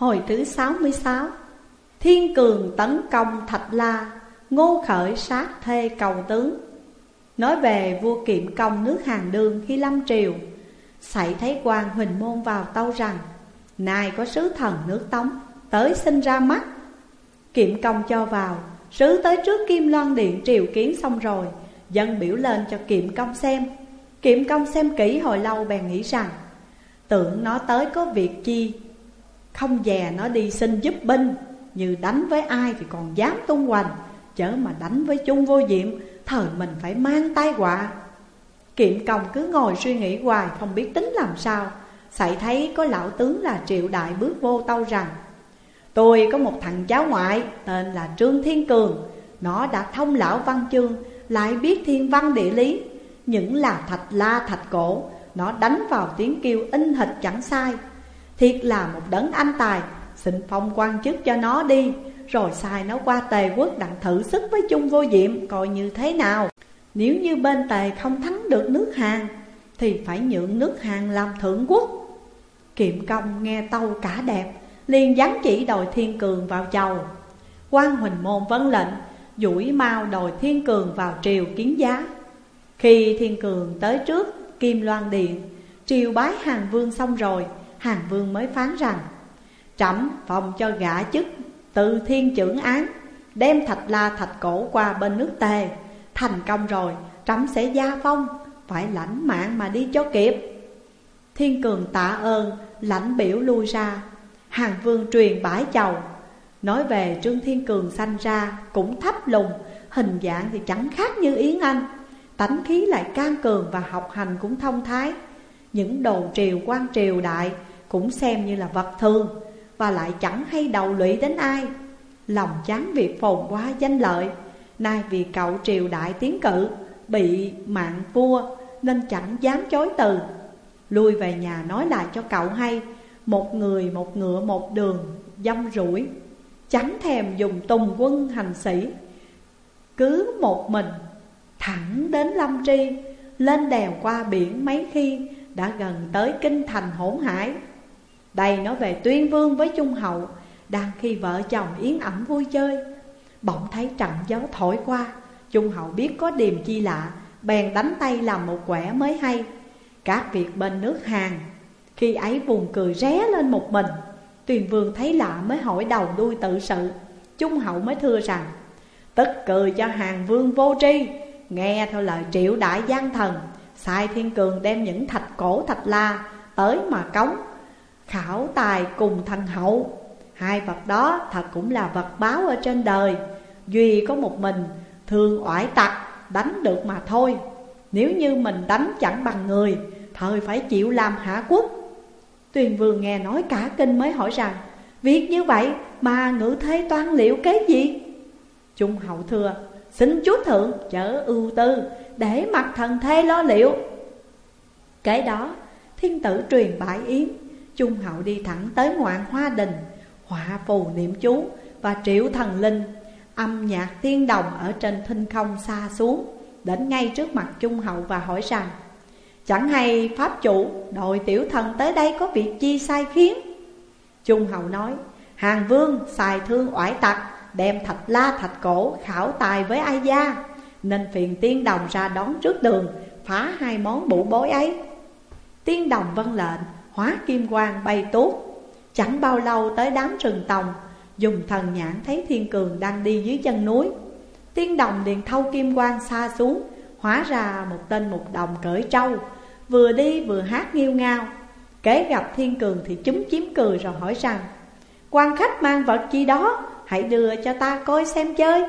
Hồi thứ 66 Thiên cường tấn công Thạch La, Ngô khởi sát thê cầu tướng, Nói về vua kiệm công nước hàng Đương khi lâm triều. Xảy thấy quan Huỳnh Môn vào tâu rằng Nay có sứ thần nước Tống Tới xin ra mắt. Kiệm công cho vào, Sứ tới trước Kim Loan Điện triều kiến xong rồi, Dân biểu lên cho Kiệm công xem. Kiệm công xem kỹ hồi lâu bèn nghĩ rằng, Tưởng nó tới có việc chi không dè nó đi xin giúp binh Như đánh với ai thì còn dám tung hoành. Chớ mà đánh với chung vô diệm, Thời mình phải mang tai họa. Kiệm công cứ ngồi suy nghĩ hoài, Không biết tính làm sao. Sảy thấy có lão tướng là triệu đại bước vô tâu rằng, Tôi có một thằng cháu ngoại, Tên là Trương Thiên Cường. Nó đã thông lão văn chương, Lại biết thiên văn địa lý. Những là thạch la thạch cổ, Nó đánh vào tiếng kêu in hịch chẳng sai. Thiệt là một đấng anh tài. Xin phong quan chức cho nó đi. Rồi sai nó qua tề quốc đặng thử sức với chung vô diệm, Coi như thế nào? Nếu như bên tề không thắng được nước Hàn, Thì phải nhượng nước Hàn làm thượng quốc. Kiệm công nghe tâu cả đẹp, liền dán chỉ đòi thiên cường vào chầu. Quan huỳnh môn vấn lệnh, duỗi mau đòi thiên cường vào triều kiến giá. Khi thiên cường tới trước, kim loan điện, triều bái hàng vương xong rồi hàng vương mới phán rằng, trẫm phòng cho gã chức từ thiên trưởng án, đem thạch la thạch cổ qua bên nước tề. Thành công rồi, trẫm sẽ gia phong, phải lãnh mạng mà đi cho kịp. Thiên cường tạ ơn, lãnh biểu lui ra. Hàng vương truyền bãi chầu. Nói về Trương Thiên Cường sanh ra cũng thấp lùng, Hình dạng thì chẳng khác như Yến Anh. Tánh khí lại can cường và học hành cũng thông thái. Những đồ triều quan triều đại cũng xem như là vật thường, Và lại chẳng hay đầu lụy đến ai. Lòng chán việc phồn quá danh lợi, Nay vì cậu triều đại tiến cử, Bị mạng vua, Nên chẳng dám chối từ. Lui về nhà nói lại cho cậu hay, một người một ngựa một đường dâm rủi, Chẳng thèm dùng tùng quân hành sĩ. Cứ một mình, thẳng đến Lâm Tri, Lên đèo qua biển mấy khi Đã gần tới kinh thành hỗn hải. Đây nói về tuyên vương với trung hậu, Đang khi vợ chồng yến ẩm vui chơi. Bỗng thấy trận gió thổi qua, Trung hậu biết có điềm chi lạ, Bèn đánh tay làm một quẻ mới hay. Các việc bên nước Hàn, khi ấy vùng cười ré lên một mình. Tuyền vương thấy lạ mới hỏi đầu đuôi tự sự. Trung hậu mới thưa rằng, Tức cười cho hàng vương vô tri, Nghe theo lời triệu đại gian thần, Sai thiên cường đem những thạch cổ thạch la Tới mà cống Khảo tài cùng thần hậu. Hai vật đó thật cũng là vật báo ở trên đời. Duy có một mình thường oải tặc, đánh được mà thôi. Nếu như mình đánh chẳng bằng người, Thời phải chịu làm hạ quốc. Tuyền vương nghe nói cả kinh mới hỏi rằng, Việc như vậy mà ngự thế toan liệu cái gì? Trung hậu thưa, Xin chúa thượng chở ưu tư, Để mặt thần thê lo liệu. Kế đó, thiên tử truyền bãi yến Trung hậu đi thẳng tới ngoạn hoa đình, Họa phù niệm chú Và triệu thần linh, Âm nhạc tiên đồng ở trên thinh không xa xuống, Đến ngay trước mặt Trung hậu và hỏi rằng, Chẳng hay pháp chủ, đội tiểu thần tới đây có việc chi sai khiến? Trung hậu nói, Hàng vương xài thương oải tặc, Đem thạch la thạch cổ khảo tài với ai gia, Nên phiền tiên đồng ra đón trước đường, Phá hai món bụ bối ấy. Tiên đồng vân lệnh Hóa kim quang bay tốt Chẳng bao lâu tới đám rừng tòng, Dùng thần nhãn thấy thiên cường đang đi dưới chân núi. Tiên đồng liền thâu kim quang xa xuống, Hóa ra một tên một đồng cởi trâu, Vừa đi vừa hát nghiêu ngao. Kế gặp thiên cường thì chúng chiếm cười rồi hỏi rằng, quan khách mang vật chi đó, Hãy đưa cho ta coi xem chơi.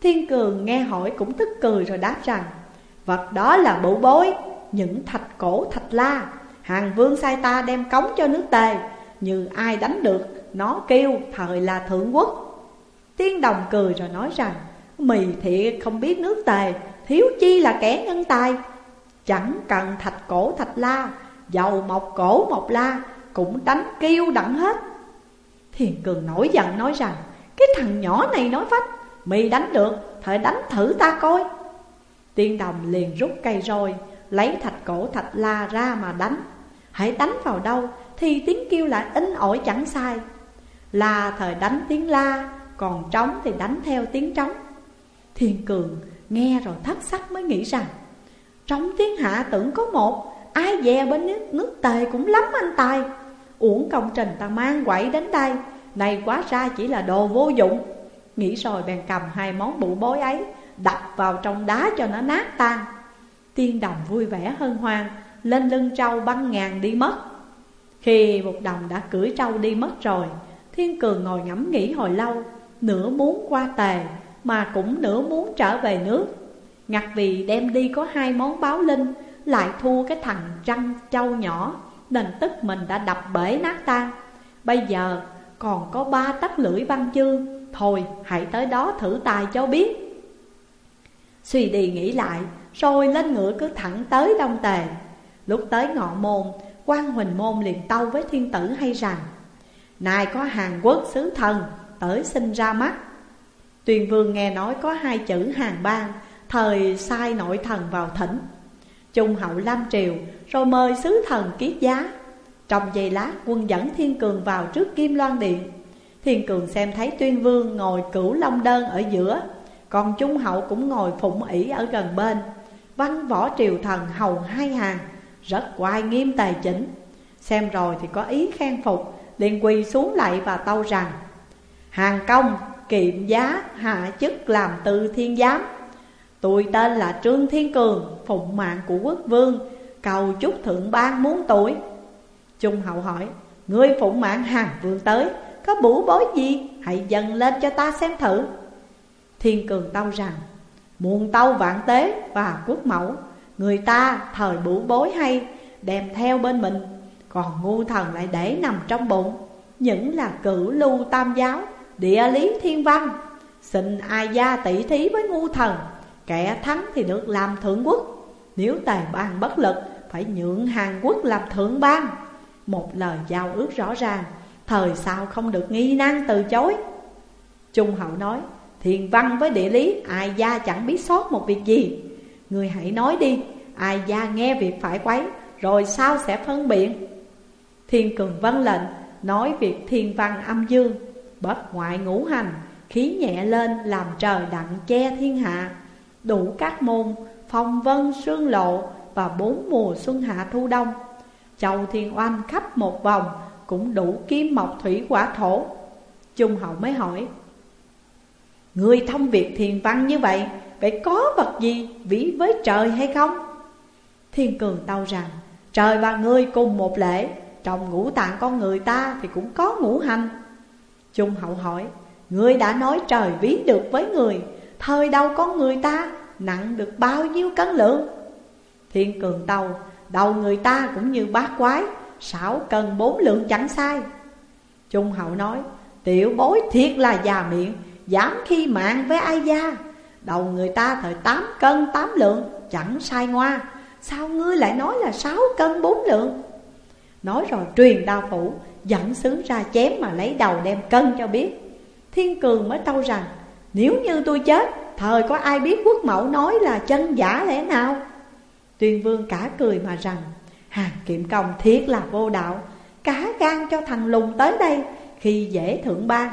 Thiên cường nghe hỏi cũng tức cười rồi đáp rằng, Vật đó là bụ bối, Những thạch cổ thạch la. Hàng vương sai ta đem cống cho nước tề. Như ai đánh được, Nó kêu thời là thượng quốc. Tiên đồng cười rồi nói rằng, Mì thiệt không biết nước tề, Thiếu chi là kẻ nhân tài. Chẳng cần thạch cổ thạch la, Dầu mọc cổ mọc la, Cũng đánh kêu đặng hết. Thiền cường nổi giận nói rằng, Cái thằng nhỏ này nói phách, Mì đánh được, Thời đánh thử ta coi. Tiên đồng liền rút cây roi Lấy thạch cổ thạch la ra mà đánh. Hãy đánh vào đâu Thì tiếng kêu lại in ỏi chẳng sai. La thời đánh tiếng la Còn trống thì đánh theo tiếng trống. Thiên Cường nghe rồi thất sắc mới nghĩ rằng Trống tiếng hạ tưởng có một Ai dè bên nước, nước tề cũng lắm anh tài. Uổng công trình ta mang quậy đến đây Này quá ra chỉ là đồ vô dụng. Nghĩ rồi bèn cầm hai món bụ bối ấy Đập vào trong đá cho nó nát tan. Tiên đồng vui vẻ hân hoan lên lưng trâu băng ngàn đi mất. Khi một đồng đã cưỡi trâu đi mất rồi, Thiên Cường ngồi ngẫm nghĩ hồi lâu, Nửa muốn qua tề Mà cũng nửa muốn trở về nước. Ngặt vì đem đi có hai món báo linh, Lại thua cái thằng trăng trâu nhỏ, Nên tức mình đã đập bể nát tan Bây giờ còn có ba tấc lưỡi văn chương Thôi, hãy tới đó thử tài cho biết. Suy đi nghĩ lại, Rồi lên ngựa cứ thẳng tới đông tề. Lúc tới ngọ môn quan huỳnh môn liền tâu với thiên tử hay rằng, Này có Hàn Quốc sứ thần, Tới xin ra mắt. Tuyền vương nghe nói có hai chữ Hàn Bang, Thời sai nội thần vào thỉnh. Trung hậu Lam Triều, Rồi mời sứ thần kiết giá. Trong giây lát, quân dẫn Thiên Cường vào trước Kim Loan Điện. Thiên Cường xem thấy Tuyên Vương ngồi cửu long đơn ở giữa, Còn Trung hậu cũng ngồi phụng ỷ ở gần bên. Văn võ triều thần hầu hai hàng. Rất oai nghiêm tài chính, Xem rồi thì có ý khen phục liền quỳ xuống lại và tâu rằng Hàng công kiệm giá hạ chức làm tư thiên giám. Tôi tên là Trương Thiên Cường Phụng mạng của quốc vương. Cầu chúc thượng ban muốn tuổi. Trung hậu hỏi Ngươi phụng mạng hàng vương tới Có bủ bối gì? Hãy dần lên cho ta xem thử. Thiên Cường tâu rằng Muôn tâu vạn tế và quốc mẫu Người ta thời bủ bối hay, Đem theo bên mình. Còn ngu thần lại để nằm trong bụng. Những là cử lưu tam giáo, Địa lý thiên văn. Xin ai gia tỷ thí với ngu thần, Kẻ thắng thì được làm thượng quốc. Nếu tài ban bất lực, Phải nhượng Hàn Quốc làm thượng ban Một lời giao ước rõ ràng, Thời sao không được nghi nan từ chối. Trung hậu nói Thiền văn với địa lý, Ai gia chẳng biết sót một việc gì. Người hãy nói đi. Ai gia nghe việc phải quấy, Rồi sao sẽ phân biện Thiên cường vân lệnh, Nói việc thiên văn âm dương. Bất ngoại ngũ hành, Khí nhẹ lên làm trời đặng che thiên hạ. Đủ các môn, Phong vân sương lộ Và bốn mùa xuân hạ thu đông. Châu thiên oanh khắp một vòng, Cũng đủ kim mộc thủy quả thổ. Trung hậu mới hỏi Người thông việc thiền văn như vậy Vậy có vật gì vĩ với trời hay không? Thiên cường tâu rằng, Trời và người cùng một lễ, Trong ngũ tạng con người ta thì cũng có ngũ hành. Trung hậu hỏi Người đã nói trời ví được với người, Thời đâu con người ta nặng được bao nhiêu cân lượng? Thiên cường tâu Đầu người ta cũng như bát quái, Sáu cân bốn lượng chẳng sai. Trung hậu nói, Tiểu bối thiệt là già miệng Dám khi mạng với ai gia Đầu người ta thời tám cân tám lượng, Chẳng sai ngoa. Sao ngươi lại nói là sáu cân bốn lượng? Nói rồi truyền đao phủ, Dẫn sứ ra chém mà lấy đầu đem cân cho biết. Thiên cường mới tâu rằng, Nếu như tôi chết, Thời có ai biết quốc mẫu nói là chân giả lẽ nào? Tuyên vương cả cười mà rằng, Hàng kiệm công thiết là vô đạo. Cá gan cho thằng lùng tới đây, Khi dễ thượng ban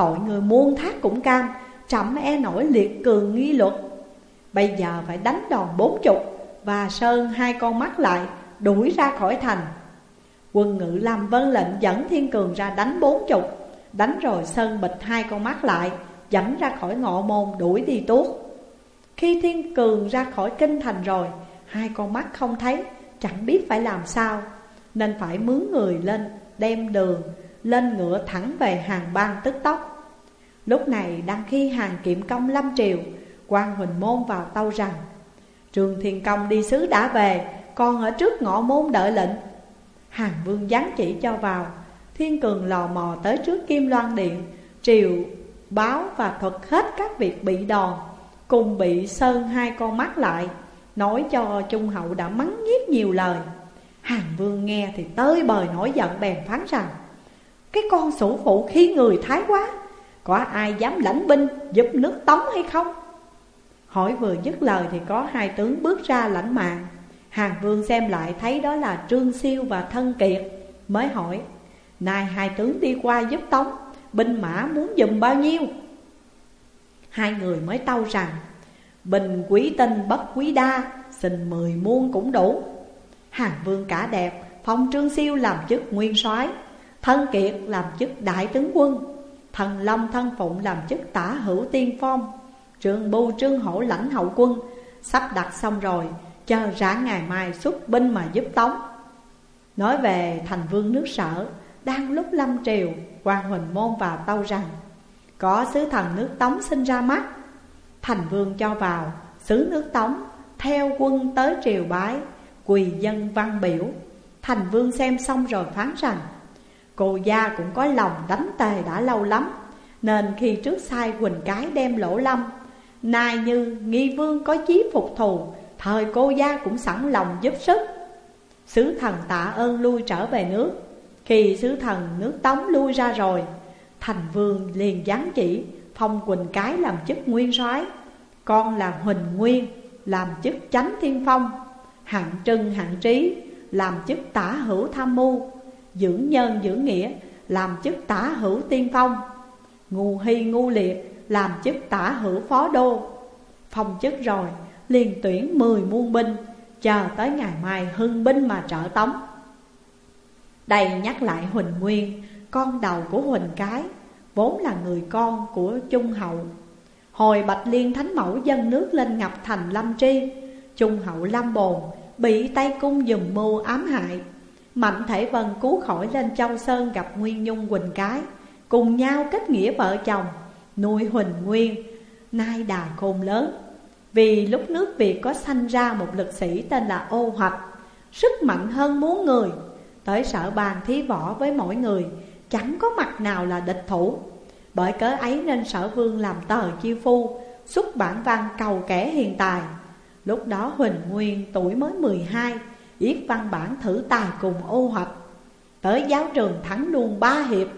Tội người muôn thác cũng cam Chậm e nổi liệt cường nghi luật. Bây giờ phải đánh đòn bốn chục Và sơn hai con mắt lại, Đuổi ra khỏi thành. Quân ngự làm vân lệnh dẫn thiên cường ra đánh bốn chục, Đánh rồi sơn bịch hai con mắt lại, Dẫn ra khỏi ngọ môn đuổi đi tuốt. Khi thiên cường ra khỏi kinh thành rồi, Hai con mắt không thấy, Chẳng biết phải làm sao, Nên phải mướn người lên, đem đường, Lên ngựa thẳng về hàng bang tức tốc. Lúc này đang khi hàng kiểm công lâm triều quan huỳnh môn vào tâu rằng, Trường Thiên Công đi sứ đã về, Còn ở trước ngõ môn đợi lệnh. Hàng vương giáng chỉ cho vào, Thiên cường lò mò tới trước Kim Loan Điện, Triều, báo và thuật hết các việc bị đòn, Cùng bị sơn hai con mắt lại, Nói cho Trung Hậu đã mắng nhiếc nhiều lời. Hàng vương nghe thì tới bời nổi giận bèn phán rằng, Cái con sủ phụ khi người thái quá có ai dám lãnh binh, giúp nước tống hay không? Hỏi vừa dứt lời thì có hai tướng bước ra lãnh mạng. Hàng vương xem lại thấy đó là Trương Siêu và Thân Kiệt, Mới hỏi, Nay hai tướng đi qua giúp tống, Binh mã muốn dùm bao nhiêu? Hai người mới tâu rằng, Bình quý tinh bất quý đa, Xin mười muôn cũng đủ. Hàng vương cả đẹp, Phong trương siêu làm chức nguyên soái, Thân kiệt làm chức đại tướng quân. Thần long thân phụng làm chức tả hữu tiên phong. Trương bưu, trương hổ lãnh hậu quân. Sắp đặt xong rồi, Chờ rã ngày mai xuất binh mà giúp tống. Nói về thành vương nước sở, Đang lúc lâm triều quan huỳnh môn vào tâu rằng, Có sứ thần nước tống sinh ra mắt. Thành vương cho vào Sứ nước tống, Theo quân tới triều bái, Quỳ dân văn biểu. Thành vương xem xong rồi phán rằng Cô gia cũng có lòng đánh tề đã lâu lắm, Nên khi trước sai Quỳnh Cái đem lỗ lâm, Nay như nghi vương có chí phục thù, Thời cô gia cũng sẵn lòng giúp sức. Sứ thần tạ ơn lui trở về nước. Khi sứ thần nước Tống lui ra rồi, Thành vương liền giáng chỉ, Phong Quỳnh Cái làm chức nguyên soái, Con là Huỳnh Nguyên, Làm chức chánh thiên phong, Hạng trưng hạng trí, Làm chức tả hữu tham mưu. Dưỡng nhân dưỡng nghĩa, Làm chức tả hữu tiên phong. Ngu hy ngu liệt, Làm chức tả hữu phó đô. Phong chức rồi, liền tuyển mười muôn binh, Chờ tới ngày mai hưng binh mà trợ tống. Đây nhắc lại Huỳnh Nguyên, Con đầu của Huỳnh Cái, Vốn là người con của Trung Hậu. Hồi Bạch Liên Thánh Mẫu dân nước lên ngập thành Lâm Tri, Trung Hậu Lâm Bồn Bị tay cung dùm mưu ám hại. Mạnh Thể Vân cứu khỏi lên Châu Sơn gặp Nguyên Nhung Quỳnh Cái, Cùng nhau kết nghĩa vợ chồng, Nuôi Huỳnh Nguyên, Nay đà khôn lớn. Vì lúc nước Việt có sanh ra một lực sĩ tên là Ô Hoạch, Sức mạnh hơn muốn người, Tới sở bàn thí võ với mỗi người, Chẳng có mặt nào là địch thủ. Bởi cớ ấy nên sở vương làm tờ chiêu phu, Xuất bản văn cầu kẻ hiện tài. Lúc đó Huỳnh Nguyên tuổi mới 12 Viết văn bản thử tài cùng ô hợp. Tới giáo trường thắng luôn ba hiệp,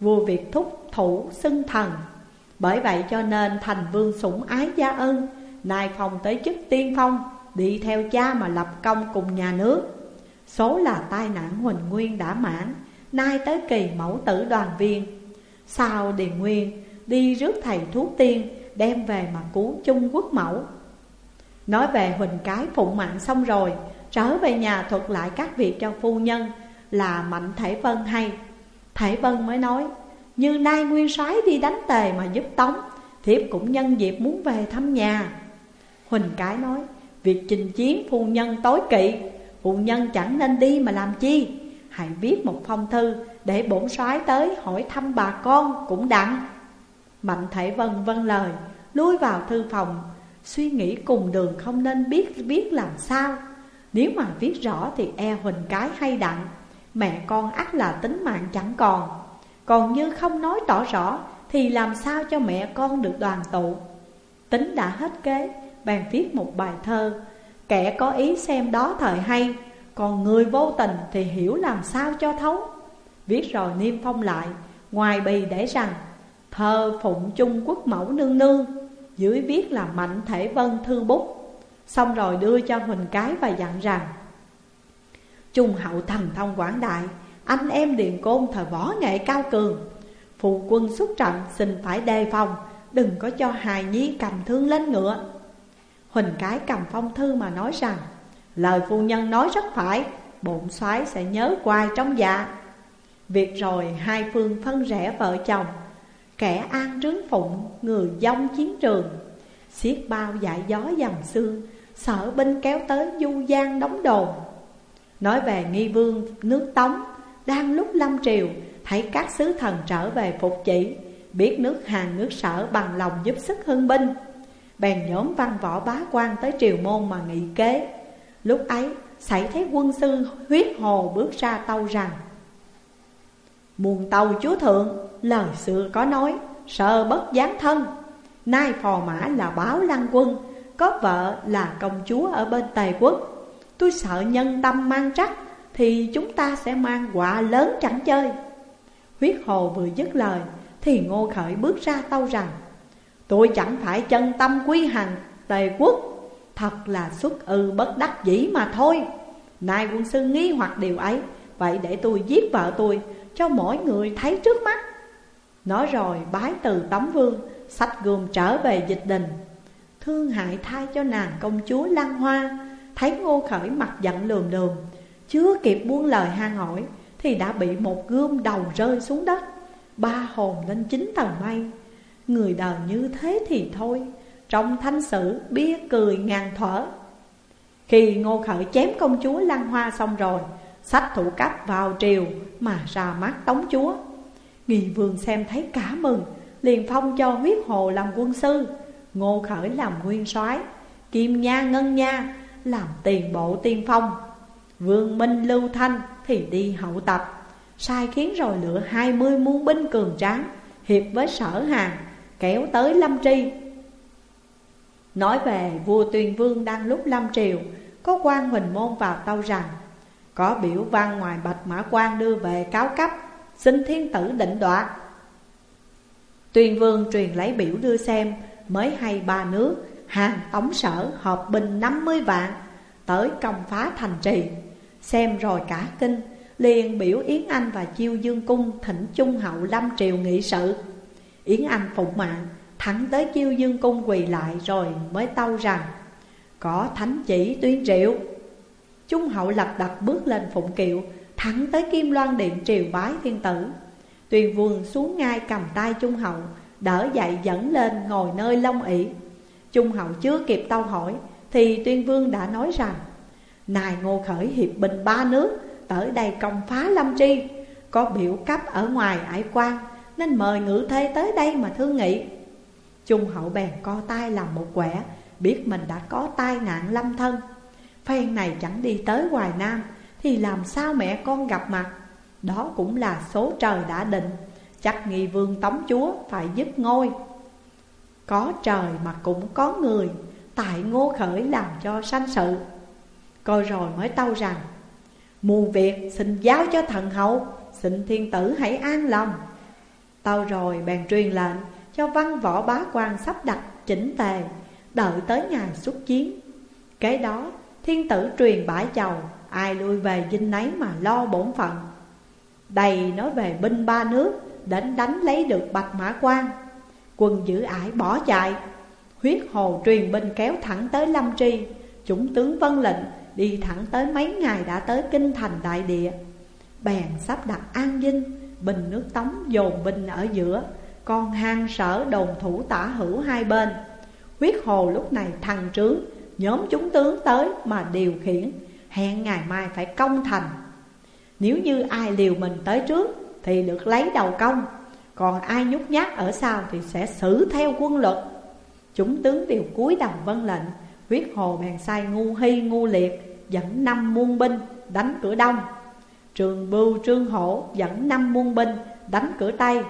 Vua Việt thúc thủ xưng thần. Bởi vậy cho nên thành vương sủng ái gia ân, Nay phòng tới chức tiên phong, Đi theo cha mà lập công cùng nhà nước. Số là tai nạn Huỳnh Nguyên đã mãn, Nay tới kỳ mẫu tử đoàn viên. Sao Điền Nguyên, đi rước thầy thuốc tiên, Đem về mà cứu chung Quốc mẫu. Nói về Huỳnh Cái phụng mạng xong rồi Trở về nhà thuật lại các việc cho phu nhân Là Mạnh Thể Vân hay. Thể Vân mới nói, Như nay nguyên soái đi đánh tề mà giúp tống, Thiếp cũng nhân dịp muốn về thăm nhà. Huỳnh Cái nói, Việc trình chiến phu nhân tối kỵ, Phu nhân chẳng nên đi mà làm chi? Hãy viết một phong thư Để bổn soái tới hỏi thăm bà con cũng đặng. Mạnh Thể Vân vâng lời, Lui vào thư phòng, Suy nghĩ cùng đường không nên biết biết làm sao. Nếu mà viết rõ thì e huỳnh cái hay đặng, Mẹ con ắt là tính mạng chẳng còn. Còn như không nói tỏ rõ, Thì làm sao cho mẹ con được đoàn tụ? Tính đã hết kế, Bèn viết một bài thơ. Kẻ có ý xem đó thời hay, Còn người vô tình thì hiểu làm sao cho thấu. Viết rồi niêm phong lại, Ngoài bì để rằng, Thơ phụng Trung Quốc mẫu nương nương, dưới viết là Mạnh Thể Vân thư bút. Xong rồi đưa cho Huỳnh Cái và dặn rằng Trung hậu thần thông quảng đại, Anh em Điền Côn thời võ nghệ cao cường. Phụ quân xuất trận xin phải đề phòng, Đừng có cho hài nhi cầm thương lên ngựa. Huỳnh Cái cầm phong thư mà nói rằng, Lời phu nhân nói rất phải, Bổn soái sẽ nhớ quai trong dạ. Việc rồi hai phương phân rẽ vợ chồng, Kẻ an trướng phụng, người dông chiến trường. Xiết bao dại gió dầm xương Sở binh kéo tới du giang đóng đồn. Nói về nghi vương nước Tống, Đang lúc lâm triều, Thấy các sứ thần trở về phục chỉ, Biết nước Hàn, nước sở bằng lòng giúp sức hưng binh. Bèn nhóm văn võ bá quan tới triều môn mà nghị kế. Lúc ấy xảy thấy quân sư huyết hồ bước ra tâu rằng, Muôn tàu chúa thượng, Lời xưa có nói Sợ bất gián thân. Nay phò mã là báo lăng quân, Có vợ là công chúa ở bên Tề quốc. Tôi sợ nhân tâm mang trách Thì chúng ta sẽ mang quả lớn chẳng chơi. Huyết hồ vừa dứt lời, Thì ngô khởi bước ra tâu rằng, Tôi chẳng phải chân tâm quy hành Tề quốc. Thật là xuất ư bất đắc dĩ mà thôi. Nay quân sư nghi hoặc điều ấy, Vậy để tôi giết vợ tôi, cho mỗi người thấy trước mắt. Nói rồi bái từ tấm vương Sách gươm trở về dịch đình. Thương hại thay cho nàng công chúa Lăng Hoa, Thấy ngô khởi mặt giận lườm lườm, Chưa kịp buông lời han hỏi, Thì đã bị một gươm đầu rơi xuống đất, Ba hồn lên chín tầng mây. Người đời như thế thì thôi, Trong thanh sử bia cười ngàn thở. Khi ngô khởi chém công chúa Lăng Hoa xong rồi, Sách thủ cấp vào triều mà ra mắt tống chúa. Nghi vương xem thấy cả mừng Liền phong cho huyết hồ làm quân sư, Ngô khởi làm nguyên soái, Kim nha, ngân nha làm tiền bộ tiên phong. Vương Minh, Lưu Thanh thì đi hậu tập, Sai khiến rồi lựa hai mươi muôn binh cường tráng, Hiệp với sở hàng, kéo tới Lâm Tri. Nói về vua Tuyền Vương đang lúc Lâm Triều, Có quan Huỳnh Môn vào tâu rằng, Có biểu văn ngoài Bạch Mã quan đưa về cáo cấp, Xin thiên tử định đoạt tuyên Vương truyền lấy biểu đưa xem, Mới hay ba nước, Hàng tống sở hợp binh 50 vạn, Tới công phá thành trì. Xem rồi cả kinh, liền biểu Yến Anh và Chiêu Dương Cung thỉnh Trung Hậu Lâm Triều nghị sự. Yến Anh phụng mạng, thẳng tới Chiêu Dương Cung quỳ lại rồi mới tâu rằng, Có thánh chỉ tuyên triệu. Trung Hậu lập đặt bước lên phụng kiệu, Thẳng tới Kim Loan Điện triều bái thiên tử. Tuyền vương xuống ngay cầm tay Trung Hậu, Đỡ dậy dẫn lên ngồi nơi long ỷ. Trung Hậu chưa kịp tâu hỏi, Thì Tuyên Vương đã nói rằng, Này Ngô Khởi hiệp binh ba nước, Tới đây công phá Lâm Tri. Có biểu cấp ở ngoài ải quan, Nên mời ngự thê tới đây mà thương nghị. Trung hậu bèn co tay làm một quẻ, Biết mình đã có tai nạn lâm thân. Phen này chẳng đi tới Hoài Nam, Thì làm sao mẹ con gặp mặt? Đó cũng là số trời đã định. Chắc nghi vương tống chúa phải giúp ngôi. Có trời mà cũng có người, Tại ngô khởi làm cho sanh sự. Coi rồi mới tâu rằng Muôn việc xin giáo cho thần hậu, Xin thiên tử hãy an lòng. Tâu rồi bèn truyền lệnh Cho văn võ bá quan sắp đặt chỉnh tề, Đợi tới ngày xuất chiến. Kế đó, thiên tử truyền bãi chầu, Ai lui về dinh nấy mà lo bổn phận. Đầy nói về binh ba nước, Đến đánh lấy được bạch mã quan. Quân giữ ải bỏ chạy. Huyết hồ truyền binh kéo thẳng tới Lâm Tri. Chúng tướng vân lệnh Đi thẳng tới mấy ngày đã tới kinh thành đại địa. Bèn sắp đặt an dinh, Bình nước tống dồn binh ở giữa. Còn hang sở đồn thủ tả hữu hai bên. Huyết hồ lúc này thằng trướng, Nhóm chúng tướng tới mà điều khiển. Hẹn ngày mai phải công thành. Nếu như ai liều mình tới trước Thì được lấy đầu công, Còn ai nhút nhát ở sau Thì sẽ xử theo quân luật. Chúng tướng đều cúi đầu vân lệnh Huyết hồ bèn sai ngu hy ngu liệt, Dẫn năm muôn binh đánh cửa đông. Trường bưu trương hổ dẫn năm muôn binh đánh cửa tây.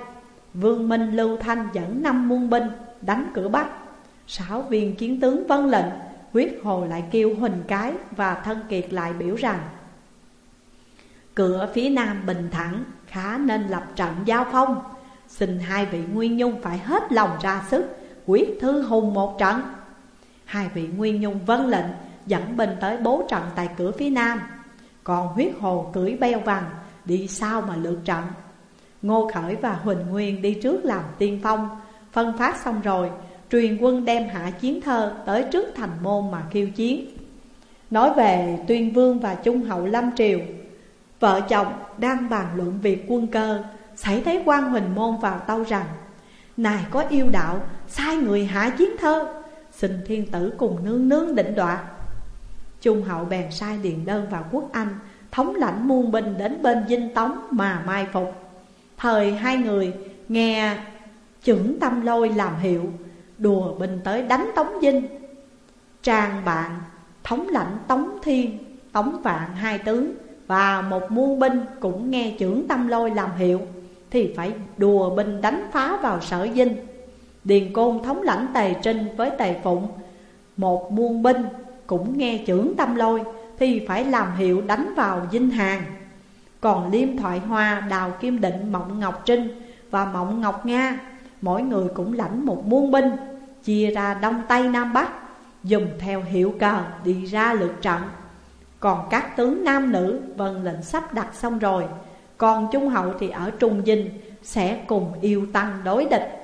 Vương Minh Lưu Thanh dẫn năm muôn binh đánh cửa bắc. Sáu viên chiến tướng vân lệnh Huyết hồ lại kêu Huỳnh Cái và Thân Kiệt lại biểu rằng Cửa phía nam bình thẳng khá nên lập trận giao phong. Xin hai vị Nguyên Nhung phải hết lòng ra sức, Quyết thư hùng một trận. Hai vị Nguyên Nhung vân lệnh, dẫn binh tới bố trận tại cửa phía nam. Còn huyết hồ cưỡi beo vàng, đi sau mà lượt trận? Ngô Khởi và Huỳnh Nguyên đi trước làm tiên phong. Phân phát xong rồi, Truyền quân đem hạ chiến thơ tới trước thành môn mà khiêu chiến. Nói về Tuyên Vương và Trung Hậu Lâm Triều Vợ chồng đang bàn luận việc quân cơ Xảy thấy quan Huỳnh Môn vào tâu rằng, Này có yêu đạo, sai người hạ chiến thơ. Xin thiên tử cùng nương nương định đoạt Trung hậu bèn sai điện đơn vào quốc Anh, Thống lãnh muôn binh đến bên dinh tống mà mai phục. Thời hai người nghe trưởng tâm lôi làm hiệu, Đùa binh tới đánh tống dinh Tràng bạn, thống lãnh tống thiên, Tống vạn hai tướng và một muôn binh cũng nghe trưởng tâm lôi làm hiệu Thì phải đùa binh đánh phá vào sở dinh. Điền Côn thống lãnh Tề Trinh với Tề Phụng. Một muôn binh cũng nghe trưởng tâm lôi Thì phải làm hiệu đánh vào dinh hàng. Còn Liêm Thoại Hoa, Đào Kim Định, Mộng Ngọc Trinh và Mộng Ngọc Nga Mỗi người cũng lãnh một muôn binh Chia ra Đông Tây Nam Bắc Dùng theo hiệu cờ đi ra lượt trận. Còn các tướng nam nữ vân lệnh sắp đặt xong rồi. Còn Trung Hậu thì ở Trung Dinh Sẽ cùng yêu tăng đối địch.